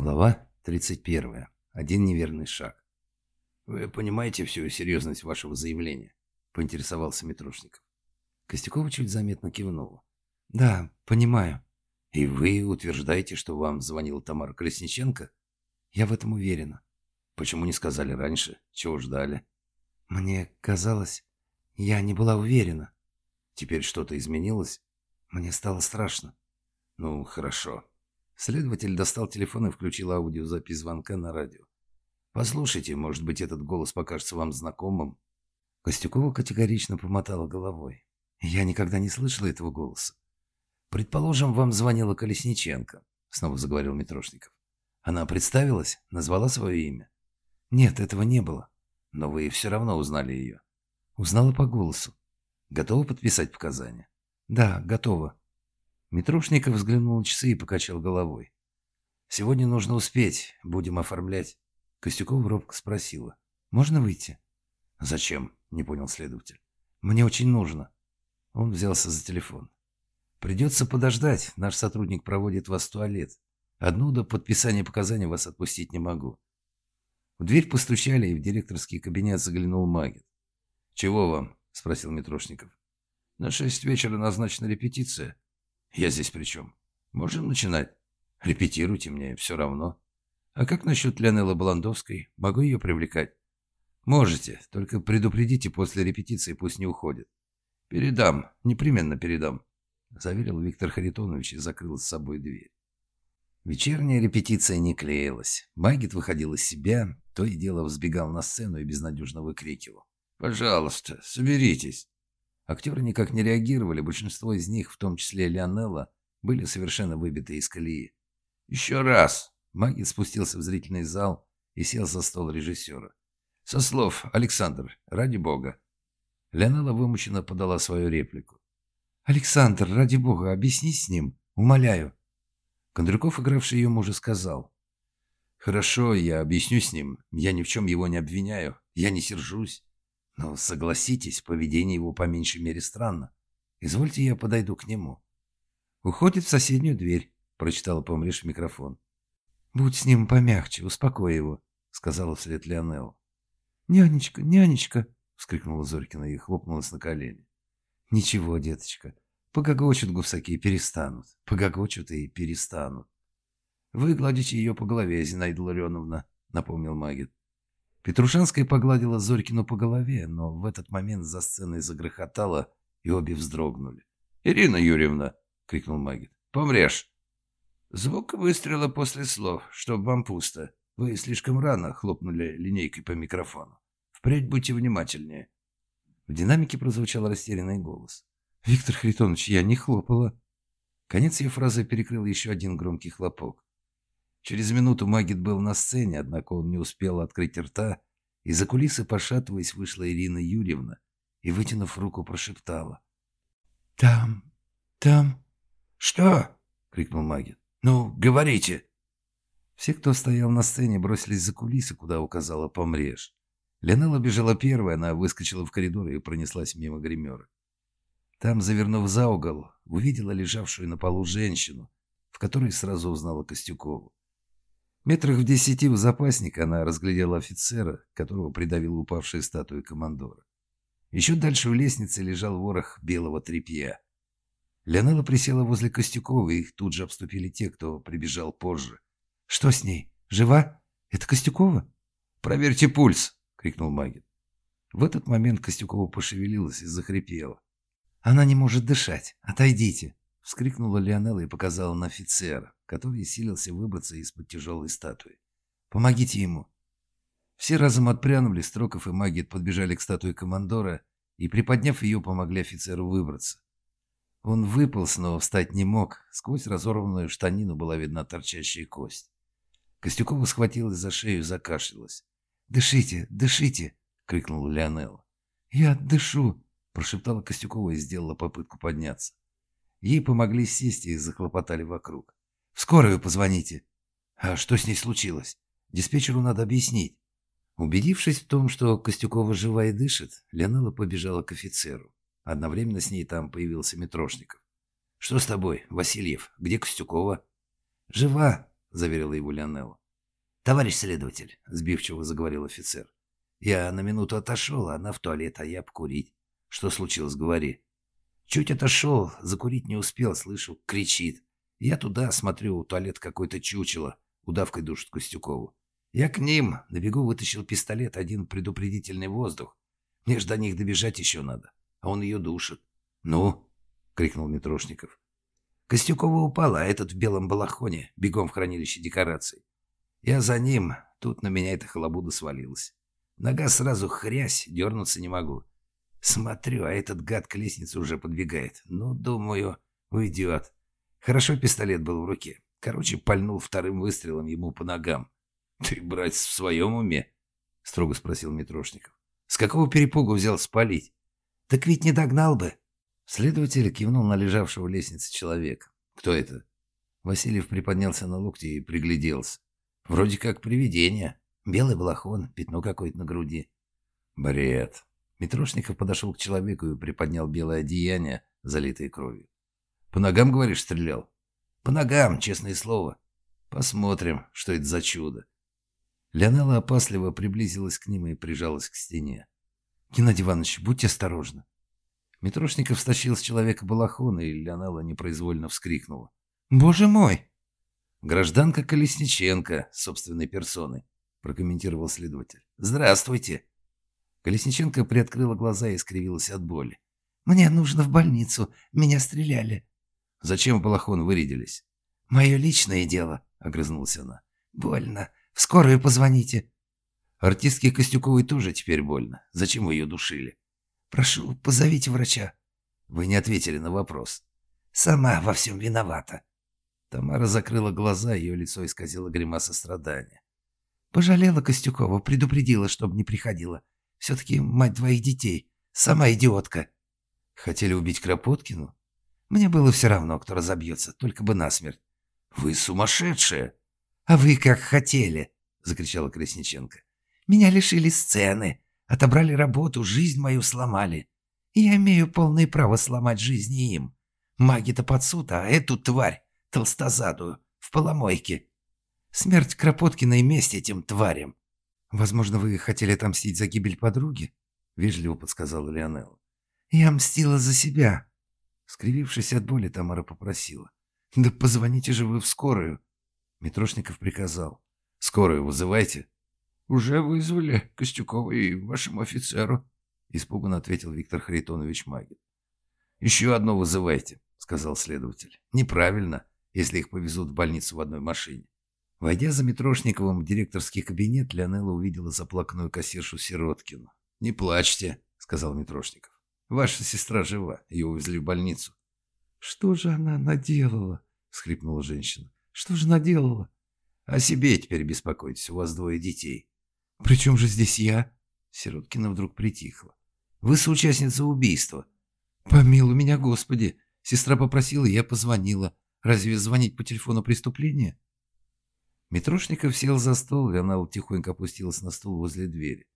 Глава 31. Один неверный шаг. «Вы понимаете всю серьезность вашего заявления?» — поинтересовался Митрошников. Костюкова чуть заметно кивнула. «Да, понимаю. И вы утверждаете, что вам звонила Тамара Колесниченко?» «Я в этом уверена». «Почему не сказали раньше? Чего ждали?» «Мне казалось, я не была уверена». «Теперь что-то изменилось?» «Мне стало страшно». «Ну, хорошо. Следователь достал телефон и включил аудиозапись звонка на радио. «Послушайте, может быть, этот голос покажется вам знакомым?» Костюкова категорично помотала головой. «Я никогда не слышала этого голоса». «Предположим, вам звонила Колесниченко», — снова заговорил Митрошников. «Она представилась? Назвала свое имя?» «Нет, этого не было. Но вы все равно узнали ее». «Узнала по голосу». «Готова подписать показания?» «Да, готова», Митрушников взглянул на часы и покачал головой. «Сегодня нужно успеть. Будем оформлять». Костюков робко спросила. «Можно выйти?» «Зачем?» — не понял следователь. «Мне очень нужно». Он взялся за телефон. «Придется подождать. Наш сотрудник проводит вас в туалет. Одну до подписания показаний вас отпустить не могу». В дверь постучали, и в директорский кабинет заглянул Магит. «Чего вам?» — спросил Митрошников. «На шесть вечера назначена репетиция». Я здесь при чем? Можем начинать. Репетируйте мне, все равно. А как насчет Леонеллы Баландовской? Могу ее привлекать? Можете, только предупредите после репетиции, пусть не уходит. Передам, непременно передам. Заверил Виктор Харитонович и закрыл с собой дверь. Вечерняя репетиция не клеилась. Магит выходил из себя, то и дело взбегал на сцену и безнадежно выкрикивал. «Пожалуйста, соберитесь!» Актеры никак не реагировали, большинство из них, в том числе Лионелла, были совершенно выбиты из колеи. «Еще раз!» Магит спустился в зрительный зал и сел за стол режиссера. «Со слов, Александр, ради бога!» Леонелла вымученно подала свою реплику. «Александр, ради бога, объясни с ним, умоляю!» Кондрюков, игравший ее мужа, сказал. «Хорошо, я объясню с ним. Я ни в чем его не обвиняю. Я не сержусь. Но согласитесь, поведение его по меньшей мере странно. Извольте, я подойду к нему. Уходит в соседнюю дверь, прочитала помрешь в микрофон. Будь с ним помягче, успокой его, сказала вслед Леонелл. Нянечка, нянечка, вскрикнула Зорькина и хлопнулась на колени. Ничего, деточка, погогочут гусаки и перестанут. Погогочут и перестанут. Вы гладите ее по голове, Зинаида Ларионовна, напомнил Магит. Петрушанская погладила Зорькину по голове, но в этот момент за сценой загрохотало, и обе вздрогнули. «Ирина Юрьевна!» — крикнул Магит. «Помрешь!» Звук выстрела после слов, чтоб вам пусто. Вы слишком рано хлопнули линейкой по микрофону. Впредь будьте внимательнее. В динамике прозвучал растерянный голос. «Виктор Харитонович, я не хлопала». Конец ее фразы перекрыл еще один громкий хлопок. Через минуту Магит был на сцене, однако он не успел открыть рта, и за кулисы, пошатываясь, вышла Ирина Юрьевна и, вытянув руку, прошептала. «Там, там...» «Что?» — крикнул Магит. «Ну, говорите!» Все, кто стоял на сцене, бросились за кулисы, куда указала помреж. Ленелла бежала первой, она выскочила в коридор и пронеслась мимо гримера. Там, завернув за угол, увидела лежавшую на полу женщину, в которой сразу узнала Костюкову. Метрах в десяти у запасника она разглядела офицера, которого придавила упавшая статуя командора. Еще дальше у лестницы лежал ворох белого тряпья. Леонела присела возле Костюкова, и их тут же обступили те, кто прибежал позже. «Что с ней? Жива? Это Костюкова?» «Проверьте пульс!» — крикнул Магин. В этот момент Костюкова пошевелилась и захрипела. «Она не может дышать. Отойдите!» — вскрикнула Леонела и показала на офицера который силился выбраться из-под тяжелой статуи. «Помогите ему!» Все разом отпрянули, Строков и Магит подбежали к статуе командора и, приподняв ее, помогли офицеру выбраться. Он выполз, но встать не мог. Сквозь разорванную штанину была видна торчащая кость. Костюкова схватилась за шею и закашлялась. «Дышите, дышите!» — крикнула Леонелла. «Я дышу!» — прошептала Костюкова и сделала попытку подняться. Ей помогли сесть и захлопотали вокруг. В скорую позвоните. А что с ней случилось? Диспетчеру надо объяснить. Убедившись в том, что Костюкова жива и дышит, Леонела побежала к офицеру. Одновременно с ней там появился Митрошников. «Что с тобой, Васильев? Где Костюкова?» «Жива!» — заверила его Леонелла. «Товарищ следователь», — сбивчиво заговорил офицер. «Я на минуту отошел, она в туалет, а я покурить. Что случилось, говори». Чуть отошел, закурить не успел, слышу, кричит. Я туда смотрю, у туалет какой-то чучело, удавкой душит Костюкову. Я к ним, на бегу вытащил пистолет, один предупредительный воздух. Мне ж до них добежать еще надо, а он ее душит. «Ну?» — крикнул Митрошников. Костюкова упала, а этот в белом балахоне, бегом в хранилище декораций. Я за ним, тут на меня эта халабуда свалилась. Нога сразу хрясь, дернуться не могу. Смотрю, а этот гад к лестнице уже подбегает. Ну, думаю, уйдет. Хорошо пистолет был в руке. Короче, пальнул вторым выстрелом ему по ногам. «Ты, братец, в своем уме?» — строго спросил Митрошников. «С какого перепугу взял спалить?» «Так ведь не догнал бы». Следователь кивнул на лежавшего в лестнице человека. «Кто это?» Васильев приподнялся на локти и пригляделся. «Вроде как привидение. Белый балахон, пятно какое-то на груди». «Бред». Митрошников подошел к человеку и приподнял белое одеяние, залитое кровью. «По ногам, говоришь, стрелял?» «По ногам, честное слово. Посмотрим, что это за чудо». Леонела опасливо приблизилась к ним и прижалась к стене. «Геннадий Иванович, будьте осторожны». Митрошников стащил с человека балахон, и Леонела непроизвольно вскрикнула. «Боже мой!» «Гражданка Колесниченко, собственной персоной», — прокомментировал следователь. «Здравствуйте!» Колесниченко приоткрыла глаза и скривилась от боли. «Мне нужно в больницу. Меня стреляли». «Зачем в балахон вырядились?» «Мое личное дело», — огрызнулась она. «Больно. В скорую позвоните». Артистке Костюковой тоже теперь больно. Зачем вы ее душили? «Прошу, позовите врача». Вы не ответили на вопрос. «Сама во всем виновата». Тамара закрыла глаза, ее лицо исказило гримаса страдания. «Пожалела Костюкова, предупредила, чтобы не приходила. Все-таки мать двоих детей. Сама идиотка». «Хотели убить Кропоткину?» «Мне было все равно, кто разобьется, только бы насмерть». «Вы сумасшедшая!» «А вы как хотели!» — закричала Колесниченко. «Меня лишили сцены, отобрали работу, жизнь мою сломали. Я имею полное право сломать жизни им. Маги-то под суд, а эту тварь, толстозадую, в поломойке. Смерть Кропоткина и месть этим тварям». «Возможно, вы хотели отомстить за гибель подруги?» — вежливо подсказала Леонелла. «Я мстила за себя». Скривившись от боли, Тамара попросила. «Да позвоните же вы в скорую!» Митрошников приказал. «Скорую вызывайте!» «Уже вызвали Костюкова и вашему офицеру», — испуганно ответил Виктор Харитонович Магин. «Еще одно вызывайте», — сказал следователь. «Неправильно, если их повезут в больницу в одной машине». Войдя за Митрошниковым в директорский кабинет, Леонелла увидела заплаканную кассиршу Сироткину. «Не плачьте», — сказал Митрошников. «Ваша сестра жива, ее увезли в больницу». «Что же она наделала?» — всхлипнула женщина. «Что же наделала?» «О себе теперь беспокойтесь, у вас двое детей». «При чем же здесь я?» Сироткина вдруг притихла. «Вы соучастница убийства». «Помилуй меня, Господи!» Сестра попросила, я позвонила. Разве звонить по телефону преступление? Митрошников сел за стол, и она тихонько опустилась на стул возле двери.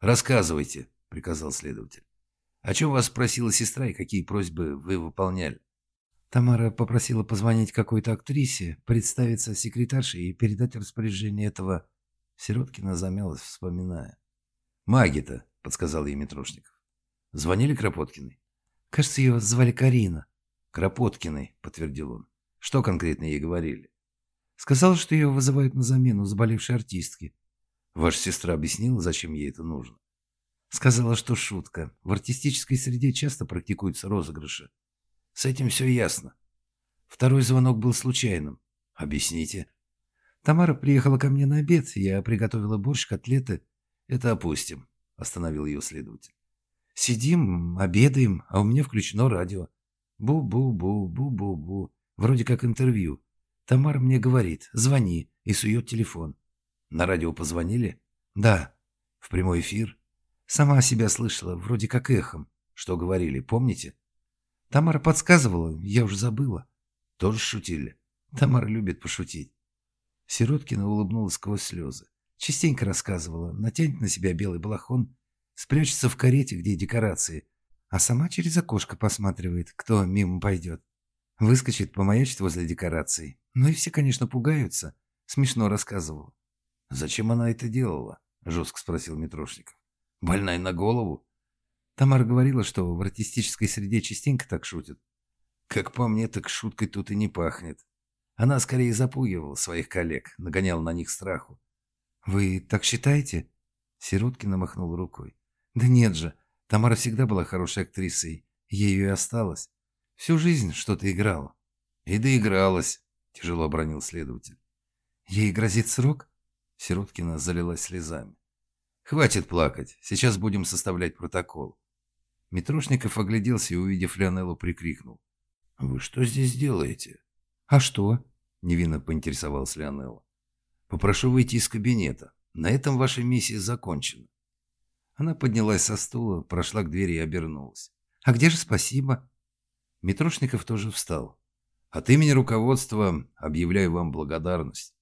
«Рассказывайте», — приказал следователь. «О чем вас спросила сестра и какие просьбы вы выполняли?» Тамара попросила позвонить какой-то актрисе, представиться секретаршей и передать распоряжение этого... Сироткина замялась, вспоминая. «Маги-то», — подсказал ей Митрошников. «Звонили Кропоткиной?» «Кажется, ее звали Карина». «Кропоткиной», — подтвердил он. «Что конкретно ей говорили?» Сказала, что ее вызывают на замену заболевшей артистки. Ваша сестра объяснила, зачем ей это нужно? Сказала, что шутка. В артистической среде часто практикуются розыгрыши. С этим все ясно. Второй звонок был случайным. Объясните. Тамара приехала ко мне на обед. Я приготовила борщ, котлеты. Это опустим, остановил ее следователь. Сидим, обедаем, а у меня включено радио. Бу-бу-бу, бу-бу-бу. Вроде как интервью. Тамара мне говорит, звони, и сует телефон. На радио позвонили? Да. В прямой эфир? Сама себя слышала, вроде как эхом. Что говорили, помните? Тамара подсказывала, я уже забыла. Тоже шутили? Тамара любит пошутить. Сироткина улыбнулась сквозь слезы. Частенько рассказывала, натянет на себя белый балахон, спрячется в карете, где декорации, а сама через окошко посматривает, кто мимо пойдет. Выскочит, помаячит возле декораций. Ну и все, конечно, пугаются. Смешно рассказывала. «Зачем она это делала?» – жестко спросил Митрошников. «Больная на голову?» Тамара говорила, что в артистической среде частенько так шутят. Как по мне, так шуткой тут и не пахнет. Она скорее запугивала своих коллег, нагоняла на них страху. «Вы так считаете?» Сироткина махнул рукой. «Да нет же, Тамара всегда была хорошей актрисой, ею и осталась. Всю жизнь что-то играла». «И доигралась», — тяжело обронил следователь. «Ей грозит срок?» Сироткина залилась слезами. «Хватит плакать, сейчас будем составлять протокол». Митрошников огляделся и, увидев Леонеллу, прикрикнул. «Вы что здесь делаете?» «А что?» – невинно поинтересовался Леонелла. «Попрошу выйти из кабинета. На этом ваша миссия закончена». Она поднялась со стула, прошла к двери и обернулась. «А где же спасибо?» Митрошников тоже встал. «От имени руководства объявляю вам благодарность.